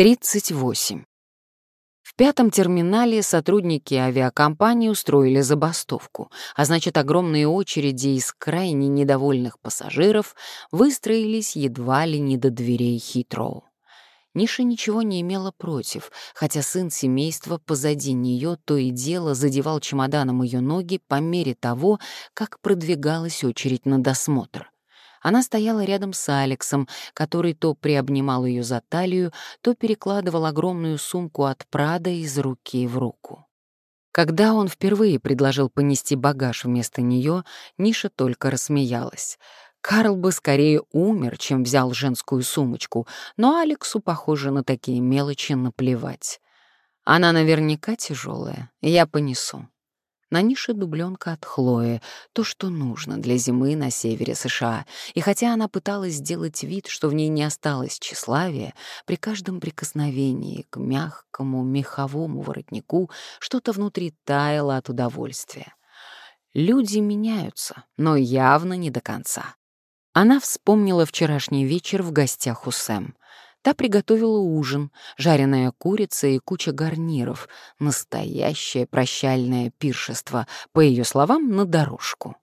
38. В пятом терминале сотрудники авиакомпании устроили забастовку, а значит, огромные очереди из крайне недовольных пассажиров выстроились едва ли не до дверей Хитроу. Ниша ничего не имела против, хотя сын семейства позади нее то и дело задевал чемоданом ее ноги по мере того, как продвигалась очередь на досмотр. Она стояла рядом с Алексом, который то приобнимал ее за талию, то перекладывал огромную сумку от Прада из руки в руку. Когда он впервые предложил понести багаж вместо нее, Ниша только рассмеялась. Карл бы скорее умер, чем взял женскую сумочку, но Алексу, похоже, на такие мелочи наплевать. Она наверняка тяжелая, я понесу. На нише дубленка от Хлои, то, что нужно для зимы на севере США. И хотя она пыталась сделать вид, что в ней не осталось тщеславия, при каждом прикосновении к мягкому меховому воротнику что-то внутри таяло от удовольствия. Люди меняются, но явно не до конца. Она вспомнила вчерашний вечер в гостях у Сэм. Та приготовила ужин, жареная курица и куча гарниров, настоящее прощальное пиршество, по ее словам, на дорожку.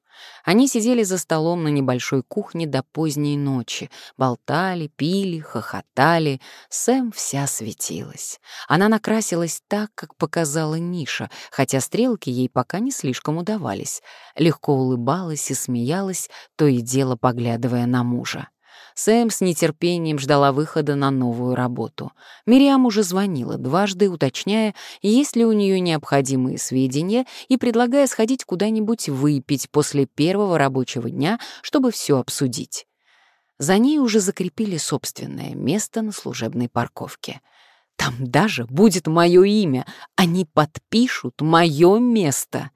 Они сидели за столом на небольшой кухне до поздней ночи, болтали, пили, хохотали. Сэм вся светилась. Она накрасилась так, как показала Ниша, хотя стрелки ей пока не слишком удавались. Легко улыбалась и смеялась, то и дело поглядывая на мужа. Сэм с нетерпением ждала выхода на новую работу. Мириам уже звонила дважды, уточняя, есть ли у нее необходимые сведения и предлагая сходить куда-нибудь выпить после первого рабочего дня, чтобы все обсудить. За ней уже закрепили собственное место на служебной парковке. Там даже будет мое имя. Они подпишут мое место.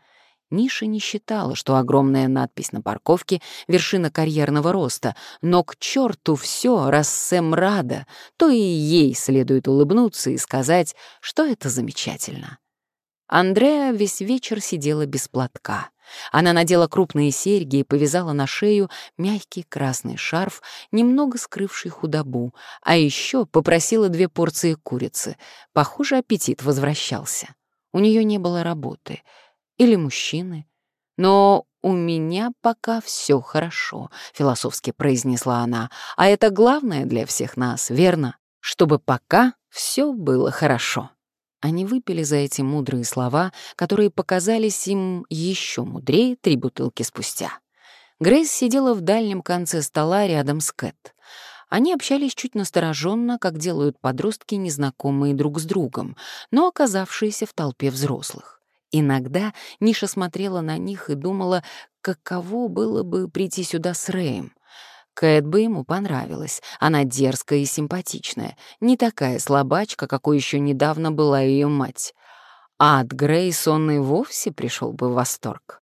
Ниша не считала, что огромная надпись на парковке — вершина карьерного роста, но к черту все, раз Сэм рада, то и ей следует улыбнуться и сказать, что это замечательно. Андреа весь вечер сидела без платка. Она надела крупные серьги и повязала на шею мягкий красный шарф, немного скрывший худобу, а еще попросила две порции курицы. Похоже, аппетит возвращался. У нее не было работы — или мужчины. Но у меня пока все хорошо, философски произнесла она. А это главное для всех нас, верно? Чтобы пока все было хорошо. Они выпили за эти мудрые слова, которые показались им еще мудрее три бутылки спустя. Грейс сидела в дальнем конце стола рядом с Кэт. Они общались чуть настороженно, как делают подростки, незнакомые друг с другом, но оказавшиеся в толпе взрослых. Иногда Ниша смотрела на них и думала, каково было бы прийти сюда с Рэем. Кэт бы ему понравилась. Она дерзкая и симпатичная, не такая слабачка, какой еще недавно была ее мать. А от Грейс он и вовсе пришел бы в восторг.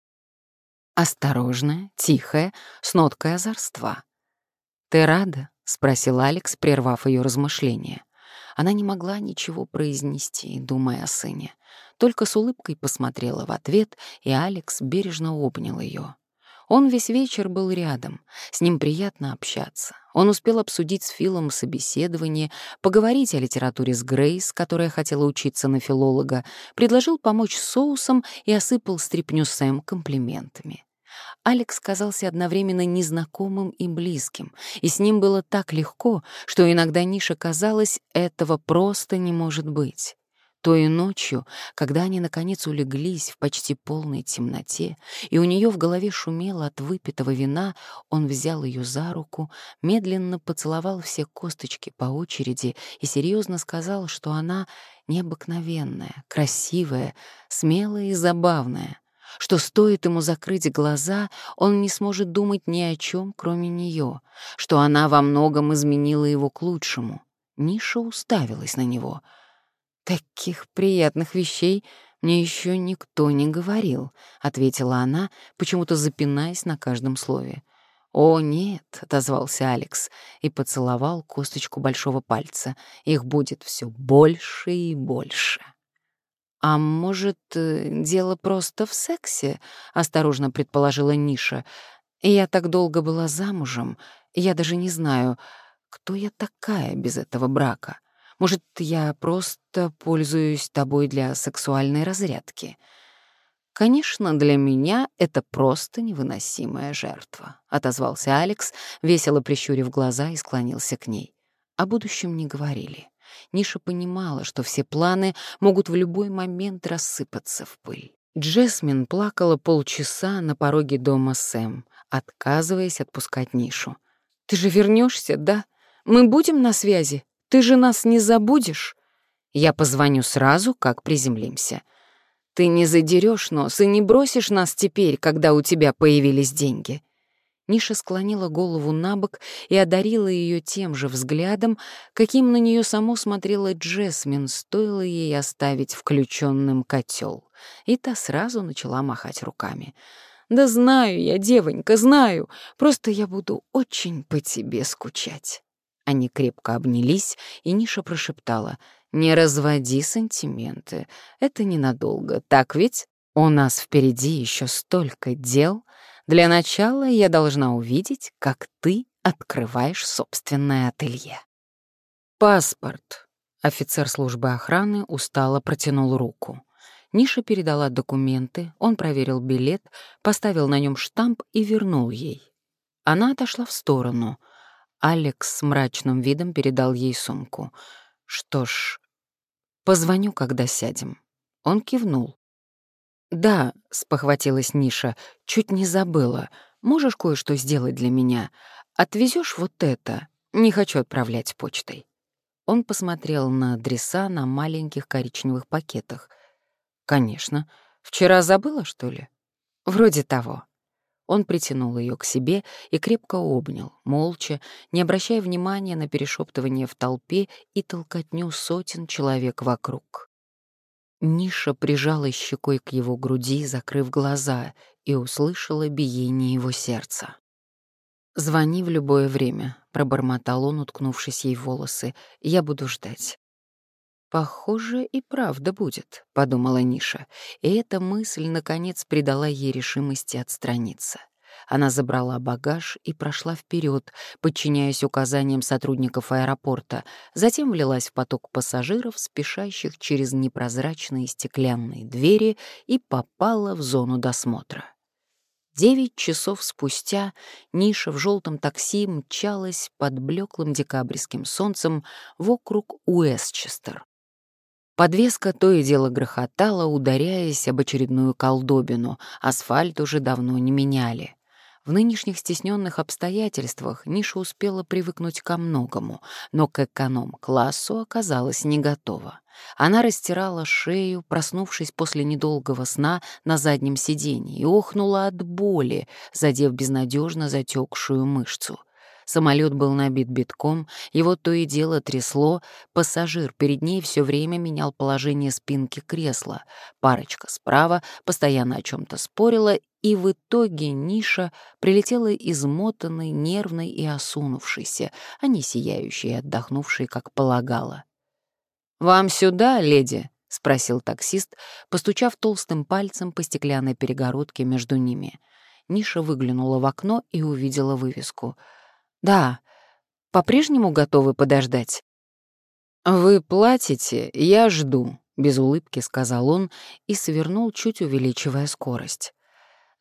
Осторожная, тихая, с ноткой озорства. «Ты рада?» — спросил Алекс, прервав ее размышления. Она не могла ничего произнести, думая о сыне. Только с улыбкой посмотрела в ответ, и Алекс бережно обнял ее. Он весь вечер был рядом, с ним приятно общаться. Он успел обсудить с Филом собеседование, поговорить о литературе с Грейс, которая хотела учиться на филолога, предложил помочь соусом и осыпал стряпню Сэм комплиментами. Алекс казался одновременно незнакомым и близким, и с ним было так легко, что иногда Ниша казалось, этого просто не может быть. Той ночью, когда они наконец улеглись в почти полной темноте, и у нее в голове шумело от выпитого вина, он взял ее за руку, медленно поцеловал все косточки по очереди и серьезно сказал, что она необыкновенная, красивая, смелая и забавная, что стоит ему закрыть глаза, он не сможет думать ни о чем, кроме нее, что она во многом изменила его к лучшему. Ниша уставилась на него — «Таких приятных вещей мне еще никто не говорил», — ответила она, почему-то запинаясь на каждом слове. «О, нет», — отозвался Алекс и поцеловал косточку большого пальца. «Их будет все больше и больше». «А может, э, дело просто в сексе?» — осторожно предположила Ниша. «Я так долго была замужем, я даже не знаю, кто я такая без этого брака. Может, я просто пользуюсь тобой для сексуальной разрядки?» «Конечно, для меня это просто невыносимая жертва», — отозвался Алекс, весело прищурив глаза и склонился к ней. О будущем не говорили. Ниша понимала, что все планы могут в любой момент рассыпаться в пыль. Джесмин плакала полчаса на пороге дома Сэм, отказываясь отпускать Нишу. «Ты же вернешься, да? Мы будем на связи? Ты же нас не забудешь?» «Я позвоню сразу, как приземлимся. Ты не задерешь нос и не бросишь нас теперь, когда у тебя появились деньги». Ниша склонила голову на бок и одарила ее тем же взглядом, каким на нее саму смотрела Джесмин, стоило ей оставить включенным котел. И та сразу начала махать руками. «Да знаю я, девонька, знаю. Просто я буду очень по тебе скучать». Они крепко обнялись, и Ниша прошептала — не разводи сантименты. Это ненадолго, так ведь? У нас впереди еще столько дел. Для начала я должна увидеть, как ты открываешь собственное ателье. Паспорт. Офицер службы охраны устало протянул руку. Ниша передала документы, он проверил билет, поставил на нем штамп и вернул ей. Она отошла в сторону. Алекс с мрачным видом передал ей сумку. Что ж, Позвоню, когда сядем». Он кивнул. «Да», — спохватилась Ниша, — «чуть не забыла. Можешь кое-что сделать для меня? Отвезешь вот это? Не хочу отправлять почтой». Он посмотрел на адреса на маленьких коричневых пакетах. «Конечно. Вчера забыла, что ли?» «Вроде того». Он притянул ее к себе и крепко обнял, молча, не обращая внимания на перешептывание в толпе и толкотню сотен человек вокруг. Ниша прижалась щекой к его груди, закрыв глаза, и услышала биение его сердца. «Звони в любое время», — пробормотал он, уткнувшись ей в волосы. «Я буду ждать». «Похоже, и правда будет», — подумала Ниша, и эта мысль, наконец, придала ей решимости отстраниться. Она забрала багаж и прошла вперед, подчиняясь указаниям сотрудников аэропорта, затем влилась в поток пассажиров, спешащих через непрозрачные стеклянные двери, и попала в зону досмотра. Девять часов спустя Ниша в желтом такси мчалась под блеклым декабрьским солнцем в округ Уэстчестер. Подвеска то и дело грохотала, ударяясь об очередную колдобину. Асфальт уже давно не меняли. В нынешних стесненных обстоятельствах Ниша успела привыкнуть ко многому, но к эконом-классу оказалась не готова. Она растирала шею, проснувшись после недолгого сна на заднем сиденье, и охнула от боли, задев безнадежно затекшую мышцу — Самолет был набит битком, его то и дело трясло, пассажир перед ней все время менял положение спинки кресла, парочка справа постоянно о чем-то спорила, и в итоге Ниша прилетела измотанной, нервной и осунувшейся, а не сияющей и отдохнувшей, как полагала. «Вам сюда, леди?» — спросил таксист, постучав толстым пальцем по стеклянной перегородке между ними. Ниша выглянула в окно и увидела вывеску — «Да. По-прежнему готовы подождать?» «Вы платите, я жду», — без улыбки сказал он и свернул, чуть увеличивая скорость.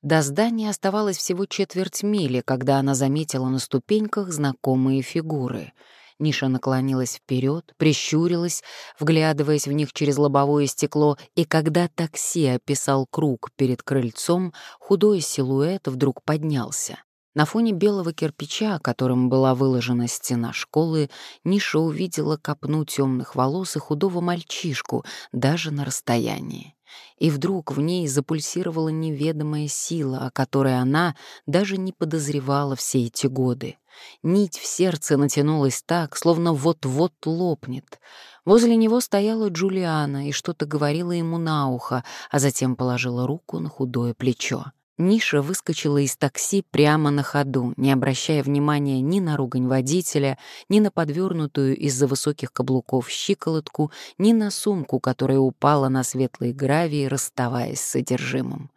До здания оставалось всего четверть мили, когда она заметила на ступеньках знакомые фигуры. Ниша наклонилась вперед, прищурилась, вглядываясь в них через лобовое стекло, и когда такси описал круг перед крыльцом, худой силуэт вдруг поднялся. На фоне белого кирпича, которым была выложена стена школы, Ниша увидела копну темных волос и худого мальчишку даже на расстоянии. И вдруг в ней запульсировала неведомая сила, о которой она даже не подозревала все эти годы. Нить в сердце натянулась так, словно вот-вот лопнет. Возле него стояла Джулиана и что-то говорила ему на ухо, а затем положила руку на худое плечо. Ниша выскочила из такси прямо на ходу, не обращая внимания ни на ругань водителя, ни на подвернутую из-за высоких каблуков щиколотку, ни на сумку, которая упала на светлые гравии, расставаясь с содержимым.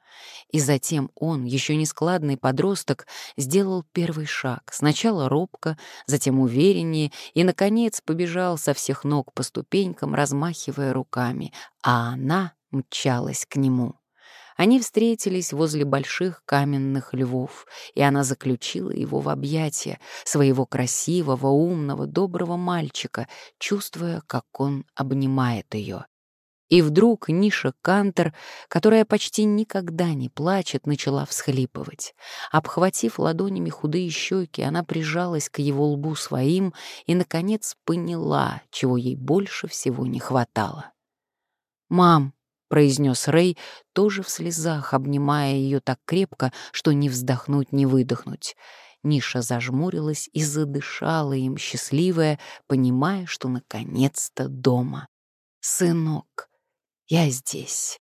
И затем он, еще нескладный подросток, сделал первый шаг, сначала робко, затем увереннее и, наконец, побежал со всех ног по ступенькам, размахивая руками, а она мчалась к нему. Они встретились возле больших каменных львов, и она заключила его в объятия своего красивого, умного, доброго мальчика, чувствуя, как он обнимает ее. И вдруг Ниша Кантер, которая почти никогда не плачет, начала всхлипывать. Обхватив ладонями худые щеки, она прижалась к его лбу своим и, наконец, поняла, чего ей больше всего не хватало. «Мам», — произнес Рэй, тоже в слезах, обнимая ее так крепко, что ни вздохнуть, ни выдохнуть. Ниша зажмурилась и задышала им, счастливая, понимая, что наконец-то дома. «Сынок, я здесь».